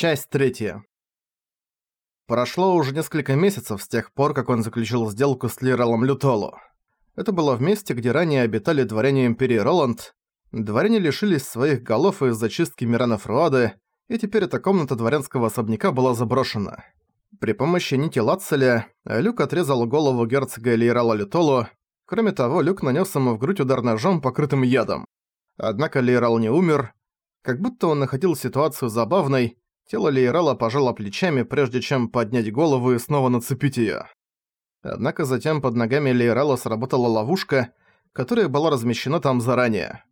Часть третья. Прошло уже несколько месяцев с тех пор, как он заключил сделку с Лиралом Лютолу. Это было в месте, где ранее обитали дворяне Империи Роланд. Дворяне лишились своих голов из-за чистки Мирана Фруады, и теперь эта комната дворянского особняка была заброшена. При помощи нити Лацеля Люк отрезал голову герцога Лирала Лютолу. Кроме того, Люк нанес ему в грудь удар ножом, покрытым ядом. Однако Лирал не умер. Как будто он находил ситуацию забавной, Тело Лейрала пожало плечами, прежде чем поднять голову и снова нацепить её. Однако затем под ногами Лейрала сработала ловушка, которая была размещена там заранее.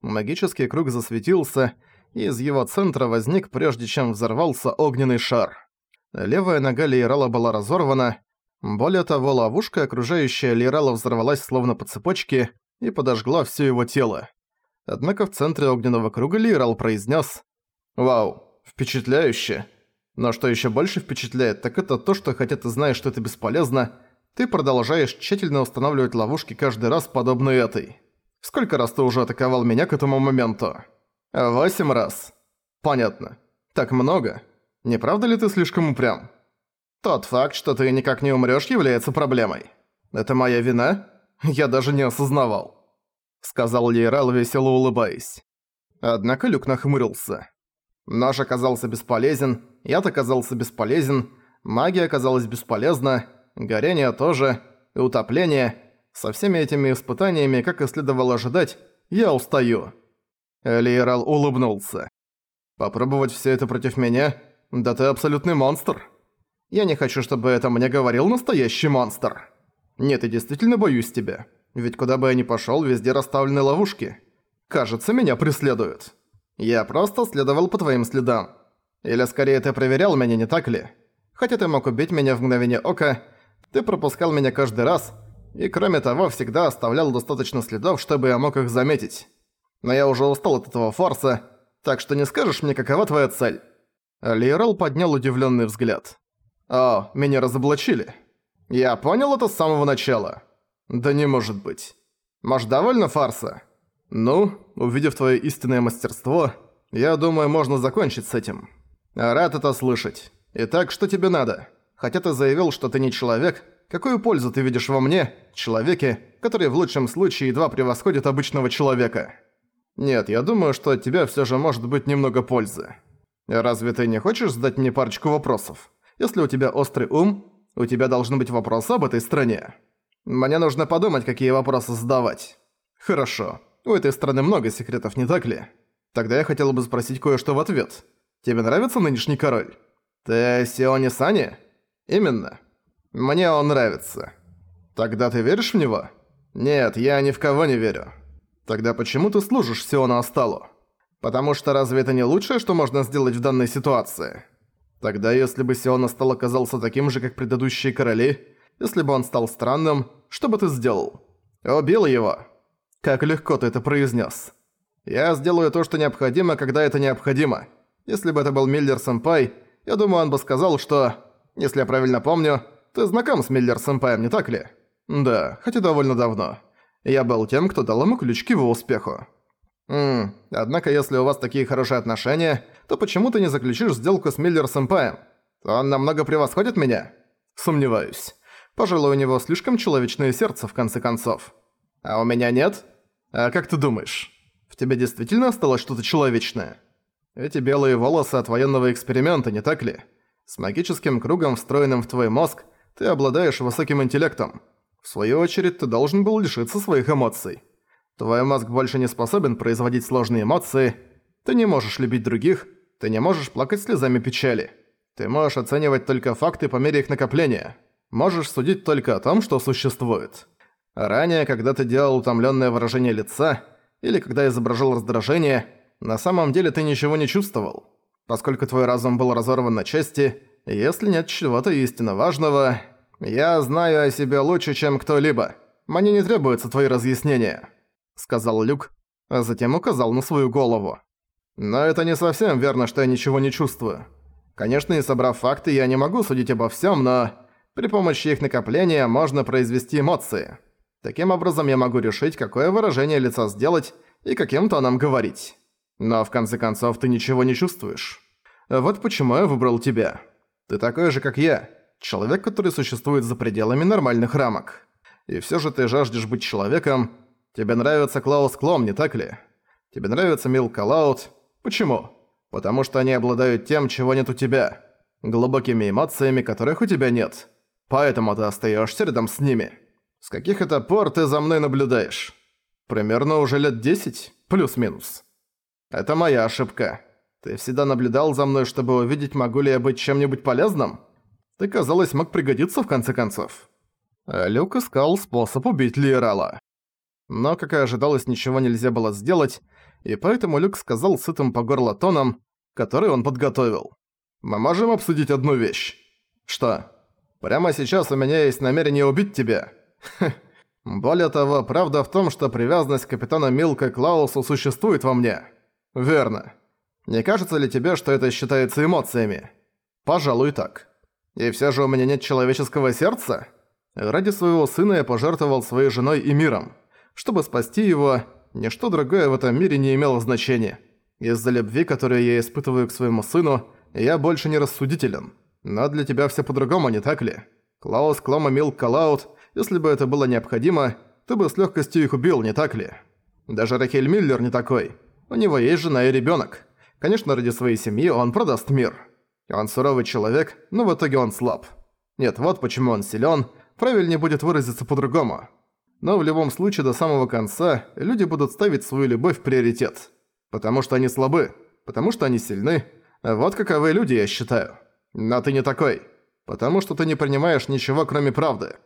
Магический круг засветился, и из его центра возник, прежде чем взорвался огненный шар. Левая нога Лейрала была разорвана, более того, ловушка, окружающая Лейрала, взорвалась словно по цепочке и подожгла всё его тело. Однако в центре огненного круга Лейрал произнес «Вау, Впечатляюще. Но что еще больше впечатляет, так это то, что хотя ты знаешь, что это бесполезно, ты продолжаешь тщательно устанавливать ловушки каждый раз, подобной этой. Сколько раз ты уже атаковал меня к этому моменту? Восемь раз. Понятно. Так много. Не правда ли ты слишком упрям? Тот факт, что ты никак не умрёшь, является проблемой. Это моя вина? Я даже не осознавал. Сказал Лейрал, весело улыбаясь. Однако Люк нахмурился. Нож оказался бесполезен, яд оказался бесполезен, магия оказалась бесполезна, горение тоже, и утопление. Со всеми этими испытаниями, как и следовало ожидать, я устаю. Лиерал улыбнулся. «Попробовать все это против меня? Да ты абсолютный монстр. Я не хочу, чтобы это мне говорил настоящий монстр. Нет, я действительно боюсь тебя. Ведь куда бы я ни пошёл, везде расставлены ловушки. Кажется, меня преследуют». Я просто следовал по твоим следам. Или скорее ты проверял меня, не так ли? Хотя ты мог убить меня в мгновение ока, ты пропускал меня каждый раз, и кроме того всегда оставлял достаточно следов, чтобы я мог их заметить. Но я уже устал от этого фарса, так что не скажешь мне, какова твоя цель?» Лиерал поднял удивленный взгляд. «О, меня разоблачили. Я понял это с самого начала. Да не может быть. Может, довольно фарса?» «Ну, увидев твое истинное мастерство, я думаю, можно закончить с этим. Рад это слышать. Итак, что тебе надо? Хотя ты заявил, что ты не человек, какую пользу ты видишь во мне, человеке, который в лучшем случае едва превосходит обычного человека? Нет, я думаю, что от тебя всё же может быть немного пользы. Разве ты не хочешь задать мне парочку вопросов? Если у тебя острый ум, у тебя должны быть вопросы об этой стране. Мне нужно подумать, какие вопросы задавать. Хорошо. У этой страны много секретов, не так ли? Тогда я хотела бы спросить кое-что в ответ. Тебе нравится нынешний король? Ты Сиони Сани? Именно. Мне он нравится. Тогда ты веришь в него? Нет, я ни в кого не верю. Тогда почему ты служишь Сиону Асталу? Потому что разве это не лучшее, что можно сделать в данной ситуации? Тогда если бы Сион Астал оказался таким же, как предыдущие короли, если бы он стал странным, что бы ты сделал? Убил его. Как легко ты это произнес. Я сделаю то, что необходимо, когда это необходимо. Если бы это был Миллер-сэмпай, я думаю, он бы сказал, что... Если я правильно помню, ты знаком с Миллер-сэмпаем, не так ли? Да, хотя довольно давно. Я был тем, кто дал ему ключ к его успеху. Ммм, однако если у вас такие хорошие отношения, то почему ты не заключишь сделку с Миллер-сэмпаем? Он намного превосходит меня? Сомневаюсь. Пожалуй, у него слишком человечное сердце, в конце концов. А у меня нет? А как ты думаешь, в тебе действительно осталось что-то человечное? Эти белые волосы от военного эксперимента, не так ли? С магическим кругом, встроенным в твой мозг, ты обладаешь высоким интеллектом. В свою очередь, ты должен был лишиться своих эмоций. Твой мозг больше не способен производить сложные эмоции. Ты не можешь любить других, ты не можешь плакать слезами печали. Ты можешь оценивать только факты по мере их накопления. Можешь судить только о том, что существует. Ранее, когда ты делал утомленное выражение лица, или когда изображал раздражение, на самом деле ты ничего не чувствовал. Поскольку твой разум был разорван на части, если нет чего-то истинно важного, я знаю о себе лучше, чем кто-либо. Мне не требуются твои разъяснения», — сказал Люк, а затем указал на свою голову. «Но это не совсем верно, что я ничего не чувствую. Конечно, не собрав факты, я не могу судить обо всем, но при помощи их накопления можно произвести эмоции». Таким образом я могу решить, какое выражение лица сделать и каким тоном говорить. Но в конце концов ты ничего не чувствуешь. Вот почему я выбрал тебя. Ты такой же, как я. Человек, который существует за пределами нормальных рамок. И всё же ты жаждешь быть человеком. Тебе нравится Клаус Клом, не так ли? Тебе нравится Мил Калаут. Почему? Потому что они обладают тем, чего нет у тебя. Глубокими эмоциями, которых у тебя нет. Поэтому ты остаешься рядом с ними. С каких это пор ты за мной наблюдаешь? Примерно уже лет десять, плюс-минус. Это моя ошибка. Ты всегда наблюдал за мной, чтобы увидеть, могу ли я быть чем-нибудь полезным? Ты, казалось, мог пригодиться в конце концов. А Люк искал способ убить Лиерала. Но, как и ожидалось, ничего нельзя было сделать, и поэтому Люк сказал сытым по горло тоном, который он подготовил. «Мы можем обсудить одну вещь?» «Что?» «Прямо сейчас у меня есть намерение убить тебя». Более того, правда в том, что привязанность капитана Милка к Клаусу существует во мне. Верно. Не кажется ли тебе, что это считается эмоциями? Пожалуй, так. И всё же у меня нет человеческого сердца? Ради своего сына я пожертвовал своей женой и миром. Чтобы спасти его, ничто другое в этом мире не имело значения. Из-за любви, которую я испытываю к своему сыну, я больше не рассудителен. Но для тебя всё по-другому, не так ли? Клаус Клома Мил Калаут, если бы это было необходимо, ты бы с лёгкостью их убил, не так ли? Даже Рахель Миллер не такой. У него есть жена и ребёнок. Конечно, ради своей семьи он продаст мир. Он суровый человек, но в итоге он слаб. Нет, вот почему он силен. правильнее будет выразиться по-другому. Но в любом случае до самого конца люди будут ставить свою любовь в приоритет. Потому что они слабы, потому что они сильны. Вот каковы люди, я считаю. Но ты не такой. Потому что ты не принимаешь ничего, кроме правды.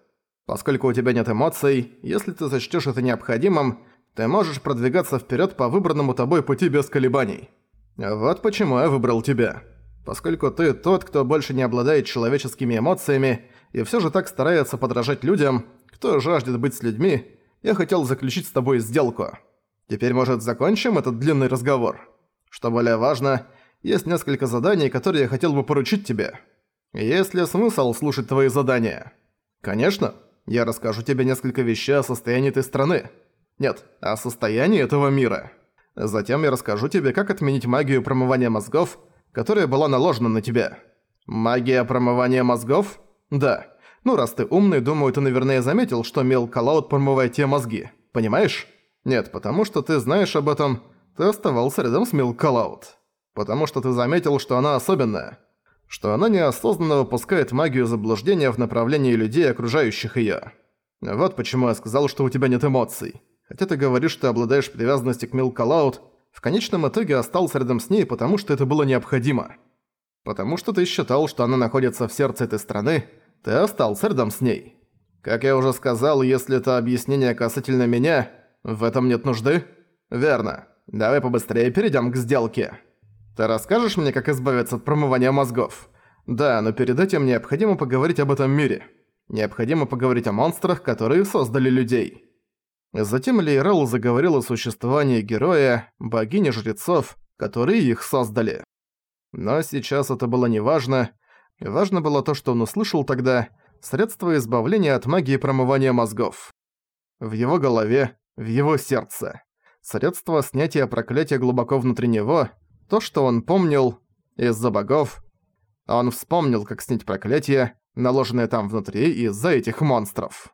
Поскольку у тебя нет эмоций, если ты сочтёшь это необходимым, ты можешь продвигаться вперед по выбранному тобой пути без колебаний. Вот почему я выбрал тебя. Поскольку ты тот, кто больше не обладает человеческими эмоциями и все же так старается подражать людям, кто жаждет быть с людьми, я хотел заключить с тобой сделку. Теперь, может, закончим этот длинный разговор? Что более важно, есть несколько заданий, которые я хотел бы поручить тебе. Есть ли смысл слушать твои задания? Конечно, я расскажу тебе несколько вещей о состоянии этой страны. Нет, о состоянии этого мира. Затем я расскажу тебе, как отменить магию промывания мозгов, которая была наложена на тебя. Магия промывания мозгов? Да. Ну, раз ты умный, думаю, ты, наверное, заметил, что Мел Калаут промывает те мозги. Понимаешь? Нет, потому что ты знаешь об этом, ты оставался рядом с Мел Калаут. Потому что ты заметил, что она особенная. Что она неосознанно выпускает магию заблуждения в направлении людей, окружающих её. Вот почему я сказал, что у тебя нет эмоций. Хотя ты говоришь, что обладаешь привязанностью к Милк Калаут, в конечном итоге остался рядом с ней, потому что это было необходимо. Потому что ты считал, что она находится в сердце этой страны, ты остался рядом с ней. Как я уже сказал, если это объяснение касательно меня, в этом нет нужды? Верно. Давай побыстрее перейдем к сделке. Ты расскажешь мне, как избавиться от промывания мозгов? Да, но перед этим необходимо поговорить об этом мире. Необходимо поговорить о монстрах, которые создали людей. Затем Лейрел заговорил о существовании героя, богини жрецов, которые их создали. Но сейчас это было неважно. Важно было то, что он услышал тогда, средство избавления от магии промывания мозгов. В его голове, в его сердце. Средство снятия проклятия глубоко внутри него, то, что он помнил из-за богов. Он вспомнил, как снять проклятие, наложенное там внутри из-за этих монстров.